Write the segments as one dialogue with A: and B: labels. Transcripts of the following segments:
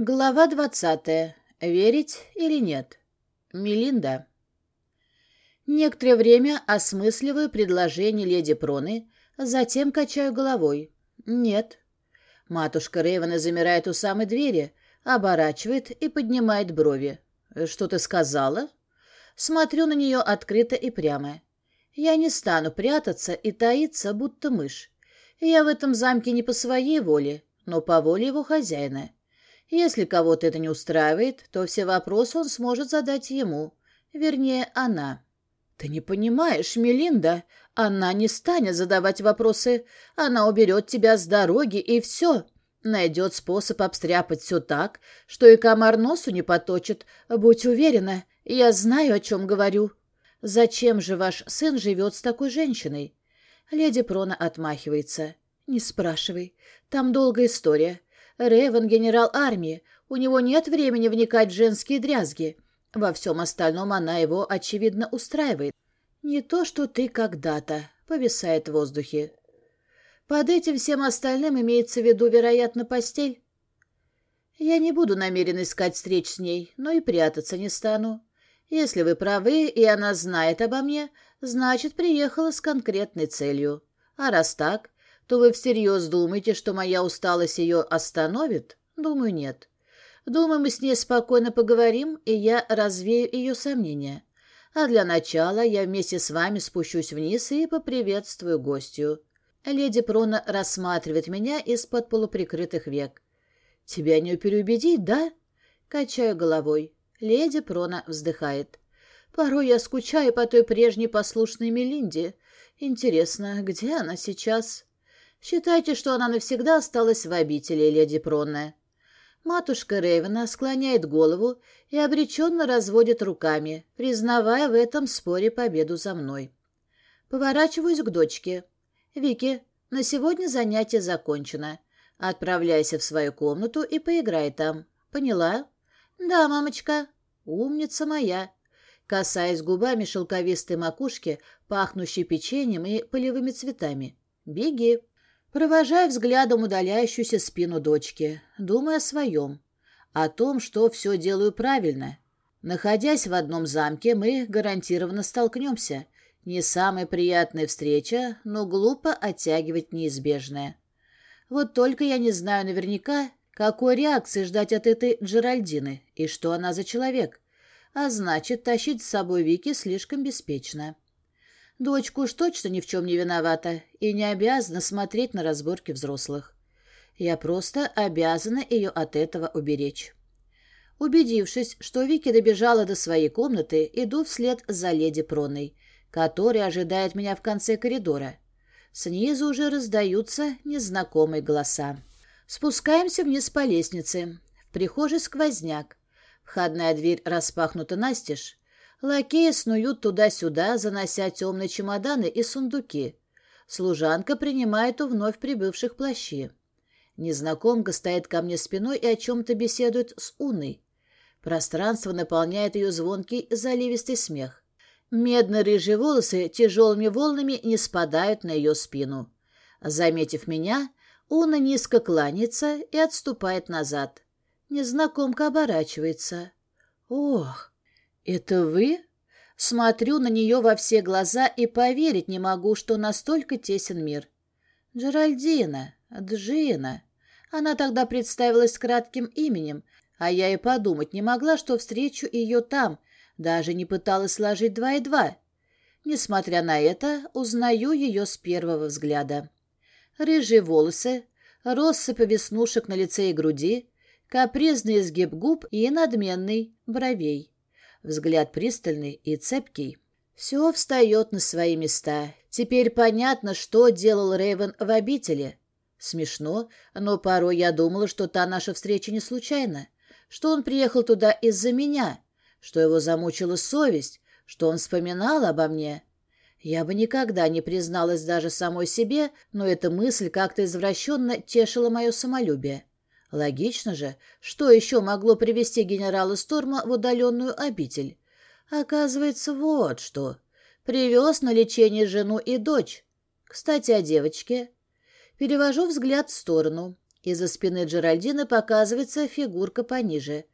A: Глава двадцатая. Верить или нет? Мелинда. Некоторое время осмысливаю предложение леди Проны, затем качаю головой. Нет. Матушка Рейвена замирает у самой двери, оборачивает и поднимает брови. «Что ты сказала?» Смотрю на нее открыто и прямо. Я не стану прятаться и таиться, будто мышь. Я в этом замке не по своей воле, но по воле его хозяина. Если кого-то это не устраивает, то все вопросы он сможет задать ему. Вернее, она. «Ты не понимаешь, Мелинда, она не станет задавать вопросы. Она уберет тебя с дороги, и все. Найдет способ обстряпать все так, что и комар носу не поточит. Будь уверена, я знаю, о чем говорю. Зачем же ваш сын живет с такой женщиной?» Леди Прона отмахивается. «Не спрашивай. Там долгая история. Ревен — генерал армии, у него нет времени вникать в женские дрязги. Во всем остальном она его, очевидно, устраивает. Не то, что ты когда-то, повисает в воздухе. Под этим всем остальным имеется в виду, вероятно, постель. Я не буду намерен искать встреч с ней, но и прятаться не стану. Если вы правы, и она знает обо мне, значит, приехала с конкретной целью. А раз так, то вы всерьез думаете, что моя усталость ее остановит? Думаю, нет. Думаю, мы с ней спокойно поговорим, и я развею ее сомнения. А для начала я вместе с вами спущусь вниз и поприветствую гостью. Леди Прона рассматривает меня из-под полуприкрытых век. «Тебя не переубедить, да?» Качаю головой. Леди Прона вздыхает. «Порой я скучаю по той прежней послушной Мелинде. Интересно, где она сейчас?» Считайте, что она навсегда осталась в обители, леди Пронная. Матушка Рейвена склоняет голову и обреченно разводит руками, признавая в этом споре победу за мной. Поворачиваюсь к дочке. «Вики, на сегодня занятие закончено. Отправляйся в свою комнату и поиграй там. Поняла?» «Да, мамочка. Умница моя». Касаясь губами шелковистой макушки, пахнущей печеньем и полевыми цветами. «Беги». Провожая взглядом удаляющуюся спину дочки, думая о своем, о том, что все делаю правильно. Находясь в одном замке, мы гарантированно столкнемся. Не самая приятная встреча, но глупо оттягивать неизбежное. Вот только я не знаю наверняка, какой реакции ждать от этой Джеральдины и что она за человек. А значит, тащить с собой Вики слишком беспечно. Дочка уж точно ни в чем не виновата и не обязана смотреть на разборки взрослых. Я просто обязана ее от этого уберечь. Убедившись, что Вики добежала до своей комнаты, иду вслед за леди Проной, которая ожидает меня в конце коридора. Снизу уже раздаются незнакомые голоса. Спускаемся вниз по лестнице. В прихожей сквозняк. Входная дверь распахнута настежь. Лакеи снуют туда-сюда, занося темные чемоданы и сундуки. Служанка принимает у вновь прибывших плащи. Незнакомка стоит ко мне спиной и о чем-то беседует с Уной. Пространство наполняет ее звонкий заливистый смех. Медно-рыжие волосы тяжелыми волнами не спадают на ее спину. Заметив меня, Уна низко кланяется и отступает назад. Незнакомка оборачивается. «Ох!» «Это вы?» Смотрю на нее во все глаза и поверить не могу, что настолько тесен мир. Джеральдина, Джина. Она тогда представилась кратким именем, а я и подумать не могла, что встречу ее там, даже не пыталась сложить два и два. Несмотря на это, узнаю ее с первого взгляда. Рыжие волосы, россыпь веснушек на лице и груди, капризный изгиб губ и надменный бровей взгляд пристальный и цепкий. Все встает на свои места. Теперь понятно, что делал Рейвен в обители. Смешно, но порой я думала, что та наша встреча не случайна, что он приехал туда из-за меня, что его замучила совесть, что он вспоминал обо мне. Я бы никогда не призналась даже самой себе, но эта мысль как-то извращенно тешила мое самолюбие. Логично же, что еще могло привести генерала Сторма в удаленную обитель? Оказывается, вот что. Привез на лечение жену и дочь. Кстати, о девочке. Перевожу взгляд в сторону. Из-за спины Джеральдины показывается фигурка пониже.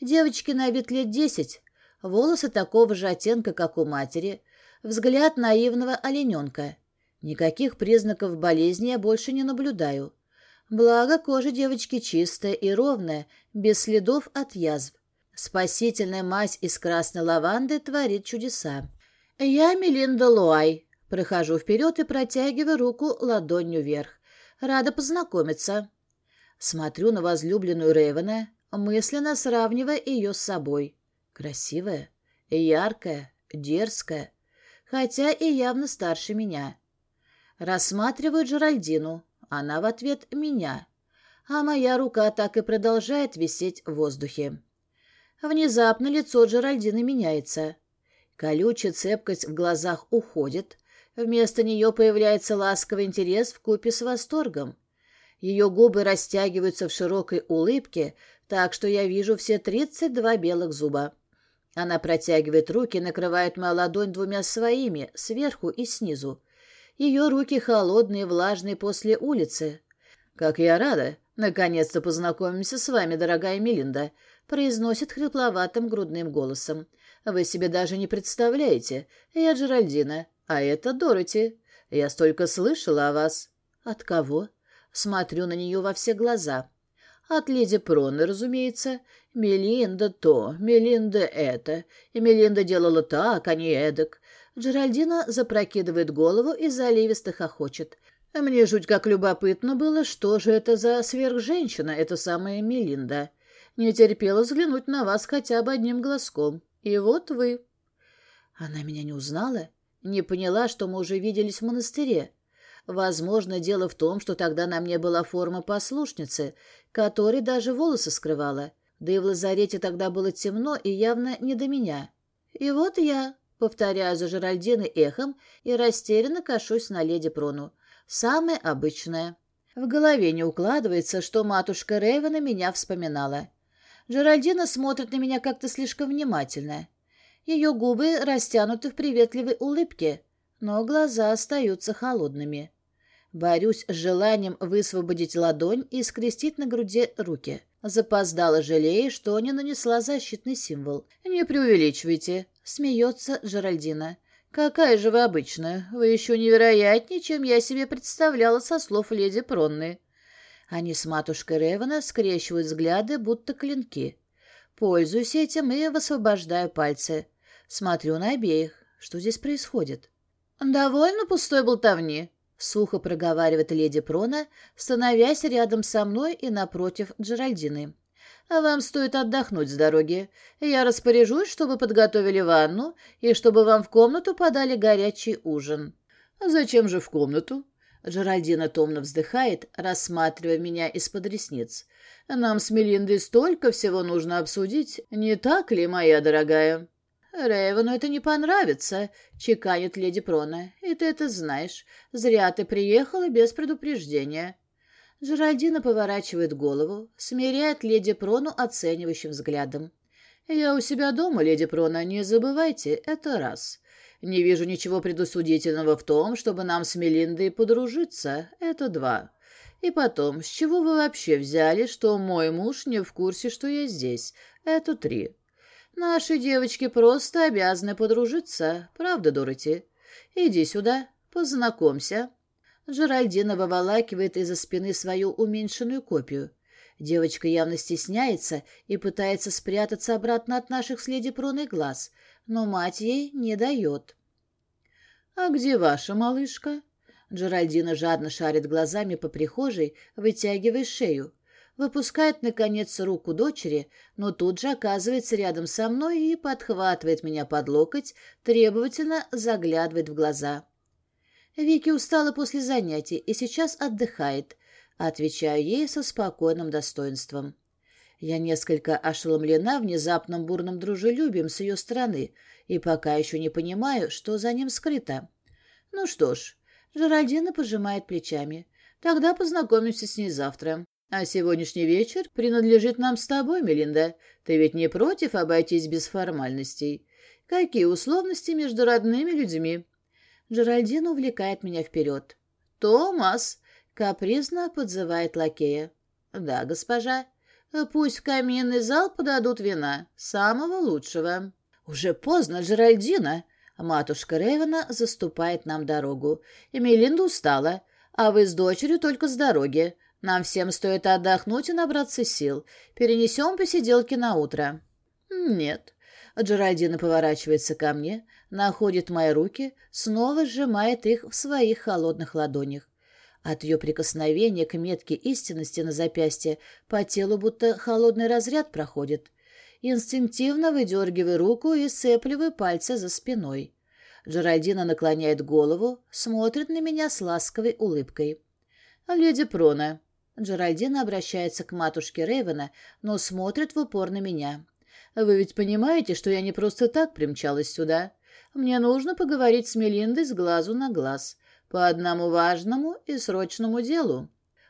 A: Девочке на вид лет десять, волосы такого же оттенка, как у матери, взгляд наивного олененка. Никаких признаков болезни я больше не наблюдаю. Благо, кожа девочки чистая и ровная, без следов от язв. Спасительная мазь из красной лаванды творит чудеса. Я Мелинда Луай. Прохожу вперед и протягиваю руку ладонью вверх. Рада познакомиться. Смотрю на возлюбленную Рейвена, мысленно сравнивая ее с собой. Красивая, яркая, дерзкая, хотя и явно старше меня. Рассматриваю Джеральдину, она в ответ меня, а моя рука так и продолжает висеть в воздухе. Внезапно лицо Джеральдины меняется. Колючая цепкость в глазах уходит, вместо нее появляется ласковый интерес в купе с восторгом. Ее губы растягиваются в широкой улыбке, так что я вижу все тридцать два белых зуба. Она протягивает руки, накрывает мою ладонь двумя своими, сверху и снизу. Ее руки холодные, влажные после улицы. «Как я рада! Наконец-то познакомимся с вами, дорогая Мелинда!» произносит хрипловатым грудным голосом. «Вы себе даже не представляете. Я Джеральдина, а это Дороти. Я столько слышала о вас». «От кого?» Смотрю на нее во все глаза. От леди Проны, разумеется. Мелинда то, Мелинда это. И Мелинда делала так, а не эдак. Джеральдина запрокидывает голову и заливисто хохочет. Мне жуть как любопытно было, что же это за сверхженщина, эта самая Мелинда. Не терпела взглянуть на вас хотя бы одним глазком. И вот вы. Она меня не узнала, не поняла, что мы уже виделись в монастыре. Возможно, дело в том, что тогда на мне была форма послушницы, которой даже волосы скрывала. Да и в лазарете тогда было темно и явно не до меня. И вот я, повторяю за Жеральдиной эхом и растерянно кашусь на леди Прону. Самое обычное. В голове не укладывается, что матушка Рейвена меня вспоминала. Жеральдина смотрит на меня как-то слишком внимательно. Ее губы растянуты в приветливой улыбке, но глаза остаются холодными. Борюсь с желанием высвободить ладонь и скрестить на груди руки. Запоздала, жалея, что не нанесла защитный символ. «Не преувеличивайте», — смеется Джеральдина. «Какая же вы обычная. Вы еще невероятнее, чем я себе представляла со слов леди Пронны». Они с матушкой Ревена скрещивают взгляды, будто клинки. Пользуюсь этим и высвобождаю пальцы. Смотрю на обеих. Что здесь происходит? «Довольно пустой болтовни», Сухо проговаривает леди Прона, становясь рядом со мной и напротив Джеральдины. «Вам стоит отдохнуть с дороги. Я распоряжусь, чтобы подготовили ванну и чтобы вам в комнату подали горячий ужин». «Зачем же в комнату?» Джеральдина томно вздыхает, рассматривая меня из-под ресниц. «Нам с Мелиндой столько всего нужно обсудить, не так ли, моя дорогая?» «Рейвену это не понравится», — чеканит леди Прона. «И ты это знаешь. Зря ты приехала без предупреждения». Джеральдина поворачивает голову, смиряет леди Прону оценивающим взглядом. «Я у себя дома, леди Прона, не забывайте, это раз. Не вижу ничего предусудительного в том, чтобы нам с Мелиндой подружиться, это два. И потом, с чего вы вообще взяли, что мой муж не в курсе, что я здесь, это три». Наши девочки просто обязаны подружиться, правда, Дороти? Иди сюда, познакомься». Джеральдина выволакивает из-за спины свою уменьшенную копию. Девочка явно стесняется и пытается спрятаться обратно от наших следи проный глаз, но мать ей не дает. «А где ваша малышка?» Джеральдина жадно шарит глазами по прихожей, вытягивая шею выпускает, наконец, руку дочери, но тут же оказывается рядом со мной и подхватывает меня под локоть, требовательно заглядывает в глаза. Вики устала после занятий и сейчас отдыхает, отвечаю ей со спокойным достоинством. Я несколько ошеломлена внезапным бурным дружелюбием с ее стороны и пока еще не понимаю, что за ним скрыто. Ну что ж, Жеральдина пожимает плечами. Тогда познакомимся с ней завтра. А сегодняшний вечер принадлежит нам с тобой, Мелинда. Ты ведь не против обойтись без формальностей? Какие условности между родными людьми?» Джеральдин увлекает меня вперед. «Томас!» — капризно подзывает лакея. Да, госпожа. Пусть в каминный зал подадут вина, самого лучшего. Уже поздно, Джеральдина. Матушка Рейвена заступает нам дорогу. Эмилинда устала, а вы с дочерью только с дороги. Нам всем стоит отдохнуть и набраться сил. Перенесем посиделки на утро. Нет. Джеральдина поворачивается ко мне, находит мои руки, снова сжимает их в своих холодных ладонях. От ее прикосновения к метке истинности на запястье по телу будто холодный разряд проходит. Инстинктивно выдергиваю руку и сцепливаю пальцы за спиной. Джеральдина наклоняет голову, смотрит на меня с ласковой улыбкой. «Леди Прона». Джеральдина обращается к матушке Рейвена, но смотрит в упор на меня. «Вы ведь понимаете, что я не просто так примчалась сюда? Мне нужно поговорить с Мелиндой с глазу на глаз. По одному важному и срочному делу.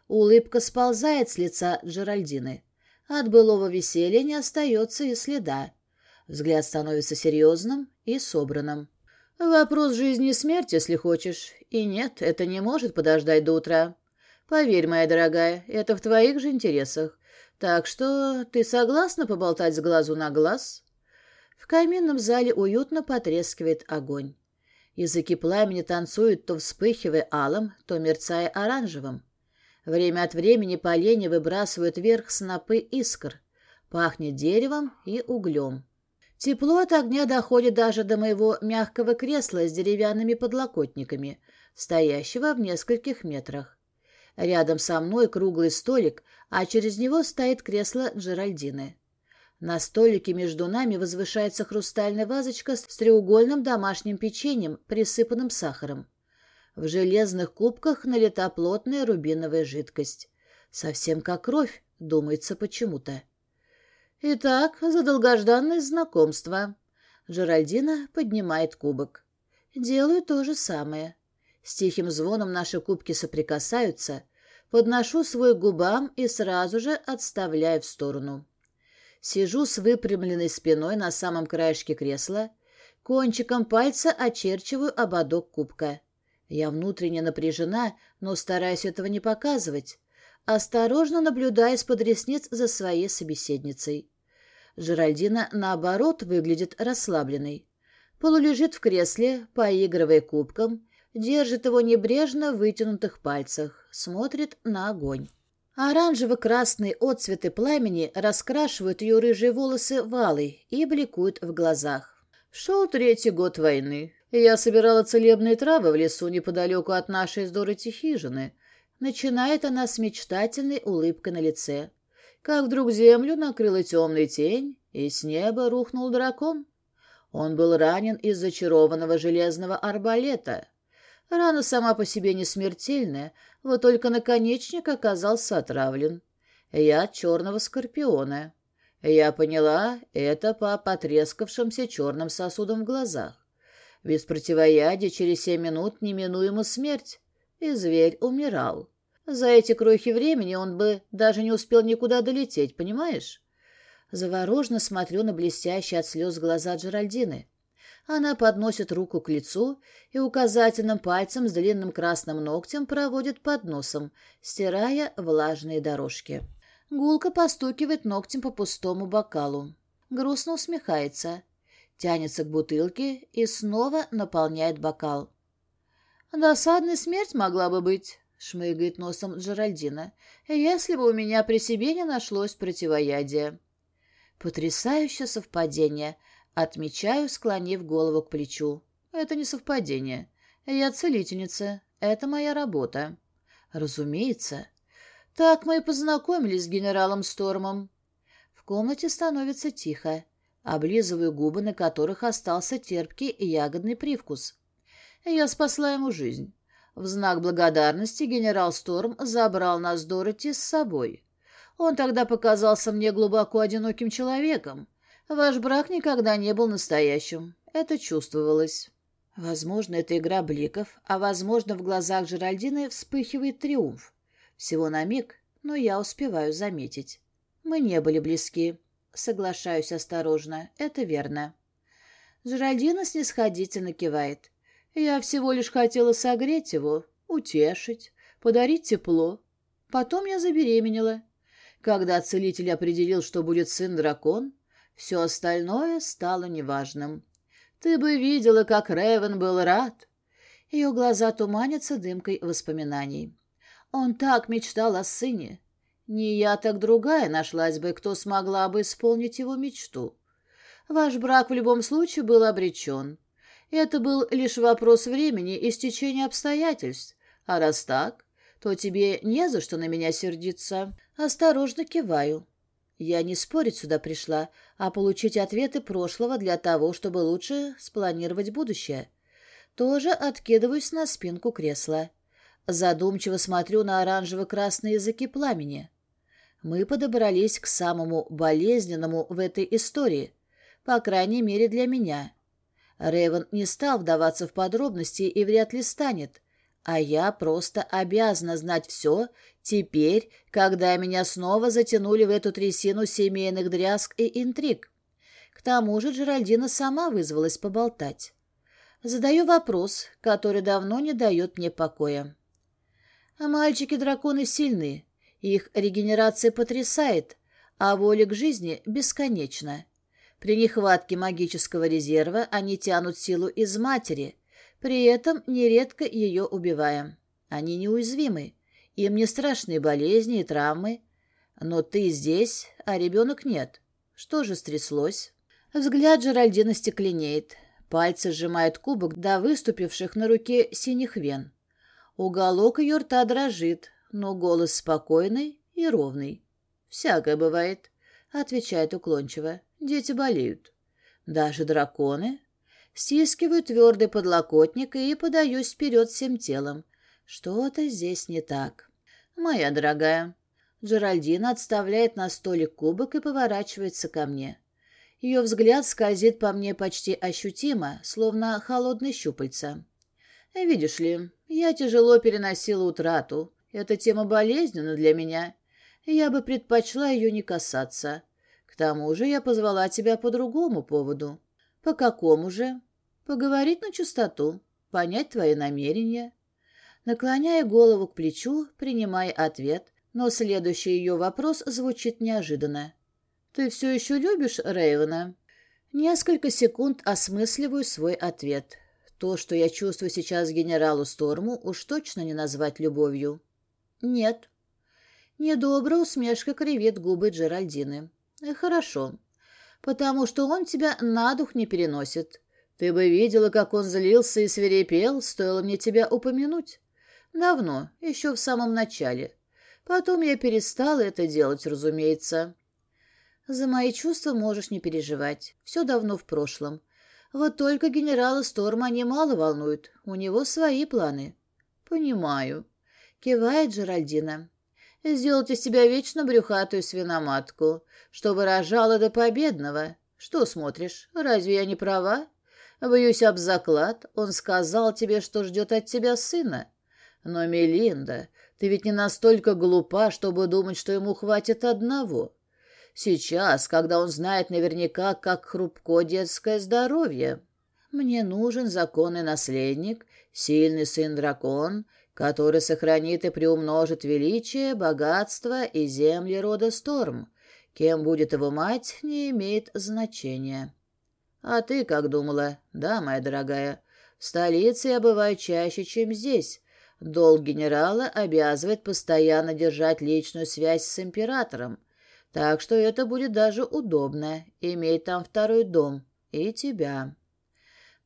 A: Улыбка сползает с лица Джеральдины. От былого веселья не остается и следа. Взгляд становится серьезным и собранным. Вопрос жизни и смерти, если хочешь. И нет, это не может подождать до утра. Поверь, моя дорогая, это в твоих же интересах. Так что ты согласна поболтать с глазу на глаз? В каминном зале уютно потрескивает огонь. Языки пламени танцуют, то вспыхивая алым, то мерцая оранжевым. Время от времени поленья выбрасывают вверх снопы искр. Пахнет деревом и углем. Тепло от огня доходит даже до моего мягкого кресла с деревянными подлокотниками, стоящего в нескольких метрах. Рядом со мной круглый столик, а через него стоит кресло Джеральдины. На столике между нами возвышается хрустальная вазочка с треугольным домашним печеньем, присыпанным сахаром. В железных кубках налита плотная рубиновая жидкость. Совсем как кровь, думается почему-то. Итак, за долгожданное знакомство. Джеральдина поднимает кубок. Делаю то же самое. С тихим звоном наши кубки соприкасаются. Подношу свой губам и сразу же отставляю в сторону. Сижу с выпрямленной спиной на самом краешке кресла, кончиком пальца очерчиваю ободок кубка. Я внутренне напряжена, но стараюсь этого не показывать. Осторожно наблюдая из-под ресниц за своей собеседницей. Жеральдина, наоборот, выглядит расслабленной. Полулежит в кресле, поигрывая кубком, держит его небрежно в вытянутых пальцах, смотрит на огонь. Оранжево-красные отцветы пламени раскрашивают ее рыжие волосы валой и бликуют в глазах. Шел третий год войны. Я собирала целебные травы в лесу неподалеку от нашей с хижины. Начинает она с мечтательной улыбкой на лице. Как вдруг землю накрыла темная тень, и с неба рухнул дракон. Он был ранен из зачарованного железного арбалета. Рана сама по себе не смертельная, вот только наконечник оказался отравлен. Я черного скорпиона. Я поняла это по потрескавшимся черным сосудам в глазах. Без противоядия через семь минут неминуема смерть, и зверь умирал. За эти крохи времени он бы даже не успел никуда долететь, понимаешь? Заворожно смотрю на блестящие от слез глаза Джеральдины. Она подносит руку к лицу и указательным пальцем с длинным красным ногтем проводит под носом, стирая влажные дорожки. Гулка постукивает ногтем по пустому бокалу. Грустно усмехается. Тянется к бутылке и снова наполняет бокал. «Досадная смерть могла бы быть», — шмыгает носом Джеральдина, «если бы у меня при себе не нашлось противоядия». Потрясающее совпадение — Отмечаю, склонив голову к плечу. Это не совпадение. Я целительница. Это моя работа. Разумеется. Так мы и познакомились с генералом Стормом. В комнате становится тихо. Облизываю губы, на которых остался терпкий ягодный привкус. Я спасла ему жизнь. В знак благодарности генерал Сторм забрал нас Дороти с собой. Он тогда показался мне глубоко одиноким человеком, Ваш брак никогда не был настоящим. Это чувствовалось. Возможно, это игра бликов, а, возможно, в глазах Жеральдины вспыхивает триумф. Всего на миг, но я успеваю заметить. Мы не были близки. Соглашаюсь осторожно, это верно. Жеральдина снисходительно кивает. Я всего лишь хотела согреть его, утешить, подарить тепло. Потом я забеременела. Когда целитель определил, что будет сын-дракон, все остальное стало неважным. Ты бы видела, как Рэйвен был рад. Ее глаза туманятся дымкой воспоминаний. Он так мечтал о сыне. Не я, так другая нашлась бы, кто смогла бы исполнить его мечту. Ваш брак в любом случае был обречен. Это был лишь вопрос времени и стечения обстоятельств. А раз так, то тебе не за что на меня сердиться. Осторожно киваю. Я не спорить сюда пришла, а получить ответы прошлого для того, чтобы лучше спланировать будущее. Тоже откидываюсь на спинку кресла. Задумчиво смотрю на оранжево-красные языки пламени. Мы подобрались к самому болезненному в этой истории, по крайней мере для меня. Рейвен не стал вдаваться в подробности и вряд ли станет, а я просто обязана знать все теперь, когда меня снова затянули в эту трясину семейных дрязг и интриг. К тому же Джеральдина сама вызвалась поболтать. Задаю вопрос, который давно не дает мне покоя. А мальчики-драконы сильны, их регенерация потрясает, а воля к жизни бесконечна. При нехватке магического резерва они тянут силу из матери, при этом нередко ее убивая. Они неуязвимы, им не страшны болезни и травмы. Но ты здесь, а ребенок нет. Что же стряслось? Взгляд Джеральдина стекленеет. Пальцы сжимают кубок до выступивших на руке синих вен. Уголок ее рта дрожит, но голос спокойный и ровный. «Всякое бывает», — отвечает уклончиво. «Дети болеют». «Даже драконы?» Стискиваю твердый подлокотник и подаюсь вперед всем телом. Что-то здесь не так. «Моя дорогая». Джеральдина отставляет на столик кубок и поворачивается ко мне. Ее взгляд скользит по мне почти ощутимо, словно холодный щупальца. «Видишь ли, я тяжело переносила утрату. Эта тема болезненна для меня. Я бы предпочла ее не касаться. К тому же я позвала тебя по другому поводу. По какому же? Поговорить на чистоту, понять твои намерения. Наклоняя голову к плечу, принимая ответ, но следующий ее вопрос звучит неожиданно. «Ты все еще любишь Рейвена?» Несколько секунд осмысливаю свой ответ. То, что я чувствую сейчас генералу Сторму, уж точно не назвать любовью. «Нет». Недобро усмешка кривит губы Джеральдины. «Хорошо. Потому что он тебя на дух не переносит. Ты бы видела, как он злился и свирепел, стоило мне тебя упомянуть. Давно, еще в самом начале. Потом я перестала это делать, разумеется. За мои чувства можешь не переживать. Все давно в прошлом. Вот только генерала Сторма немало волнует. У него свои планы. Понимаю. Кивает Джеральдина. Сделать из тебя вечно брюхатую свиноматку, чтобы рожала до победного. Что смотришь? Разве я не права? Боюсь об заклад. Он сказал тебе, что ждет от тебя сына. Но, Мелинда, ты ведь не настолько глупа, чтобы думать, что ему хватит одного. Сейчас, когда он знает наверняка, как хрупко детское здоровье. Мне нужен законный наследник, сильный сын-дракон, который сохранит и приумножит величие, богатство и земли рода Сторм. Кем будет его мать, не имеет значения. А ты как думала, да, моя дорогая? В столице я бываю чаще, чем здесь, Долг генерала обязывает постоянно держать личную связь с императором, так что это будет даже удобно, иметь там второй дом и тебя.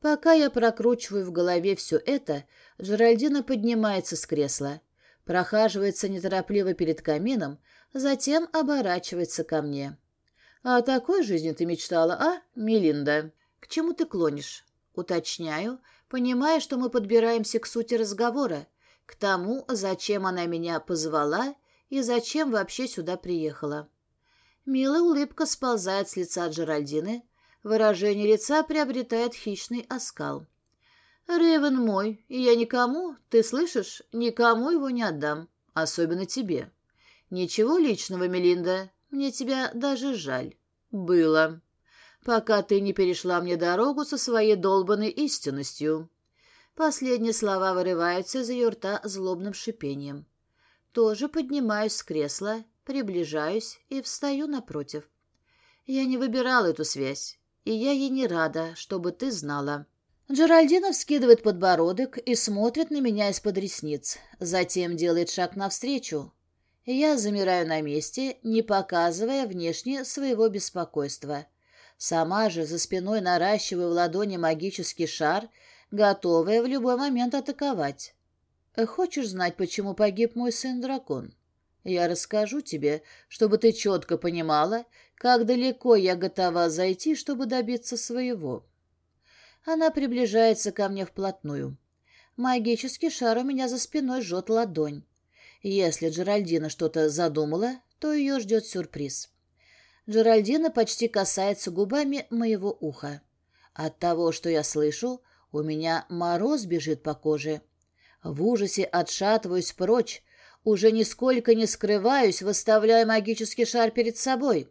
A: Пока я прокручиваю в голове все это, Джеральдина поднимается с кресла, прохаживается неторопливо перед камином, затем оборачивается ко мне. «О такой жизни ты мечтала, а, Мелинда? К чему ты клонишь?» Уточняю, понимая, что мы подбираемся к сути разговора, к тому, зачем она меня позвала и зачем вообще сюда приехала. Милая улыбка сползает с лица Джеральдины, выражение лица приобретает хищный оскал. «Ревен мой, и я никому, ты слышишь, никому его не отдам, особенно тебе. Ничего личного, Мелинда, мне тебя даже жаль. Было. Пока ты не перешла мне дорогу со своей долбанной истинностью. Последние слова вырываются из ее рта злобным шипением. Тоже поднимаюсь с кресла, приближаюсь и встаю напротив. Я не выбирала эту связь, и я ей не рада, чтобы ты знала. Джеральдина вскидывает подбородок и смотрит на меня из-под ресниц, затем делает шаг навстречу. Я замираю на месте, не показывая внешне своего беспокойства. Сама же за спиной наращиваю в ладони магический шар, готовая в любой момент атаковать. Хочешь знать, почему погиб мой сын-дракон? Я расскажу тебе, чтобы ты четко понимала, как далеко я готова зайти, чтобы добиться своего. Она приближается ко мне вплотную. Магический шар у меня за спиной жжет ладонь. Если Джеральдина что-то задумала, то ее ждет сюрприз. Джеральдина почти касается губами моего уха. От того, что я слышу, у меня мороз бежит по коже. В ужасе отшатываюсь прочь, уже нисколько не скрываюсь, выставляя магический шар перед собой.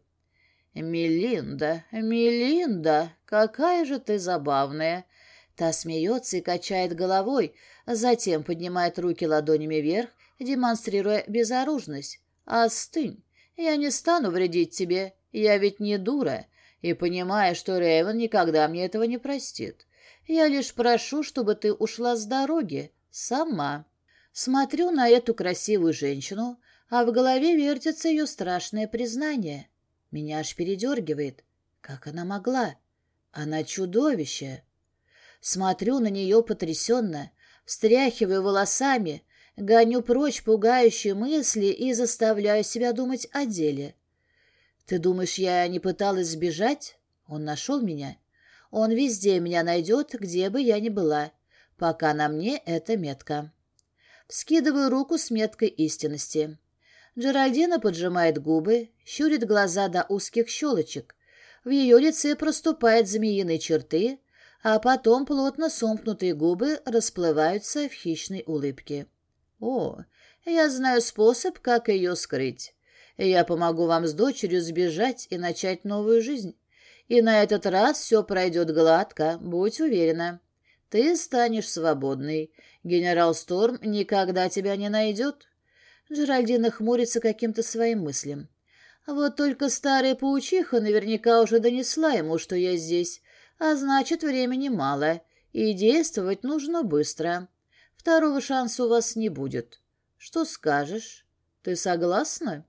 A: «Мелинда, Мелинда, какая же ты забавная!» Та смеется и качает головой, затем поднимает руки ладонями вверх, демонстрируя безоружность. «Остынь! Я не стану вредить тебе, я ведь не дура, и понимаю, что Рейвен никогда мне этого не простит. Я лишь прошу, чтобы ты ушла с дороги, сама». Смотрю на эту красивую женщину, а в голове вертится ее страшное признание. Меня аж передергивает. Как она могла? Она чудовище. Смотрю на нее потрясенно, встряхиваю волосами, гоню прочь пугающие мысли и заставляю себя думать о деле. Ты думаешь, я не пыталась сбежать? Он нашел меня. Он везде меня найдет, где бы я ни была, пока на мне эта метка. Скидываю руку с меткой истинности. Джеральдина поджимает губы, щурит глаза до узких щелочек. В ее лице проступают змеиные черты, а потом плотно сомкнутые губы расплываются в хищной улыбке. «О, я знаю способ, как ее скрыть. Я помогу вам с дочерью сбежать и начать новую жизнь. И на этот раз все пройдет гладко, будь уверена. Ты станешь свободной. Генерал Сторм никогда тебя не найдет. Джеральдина хмурится каким-то своим мыслям. Вот только старая паучиха наверняка уже донесла ему, что я здесь, а значит, времени мало, и действовать нужно быстро. Второго шанса у вас не будет. Что скажешь? Ты согласна?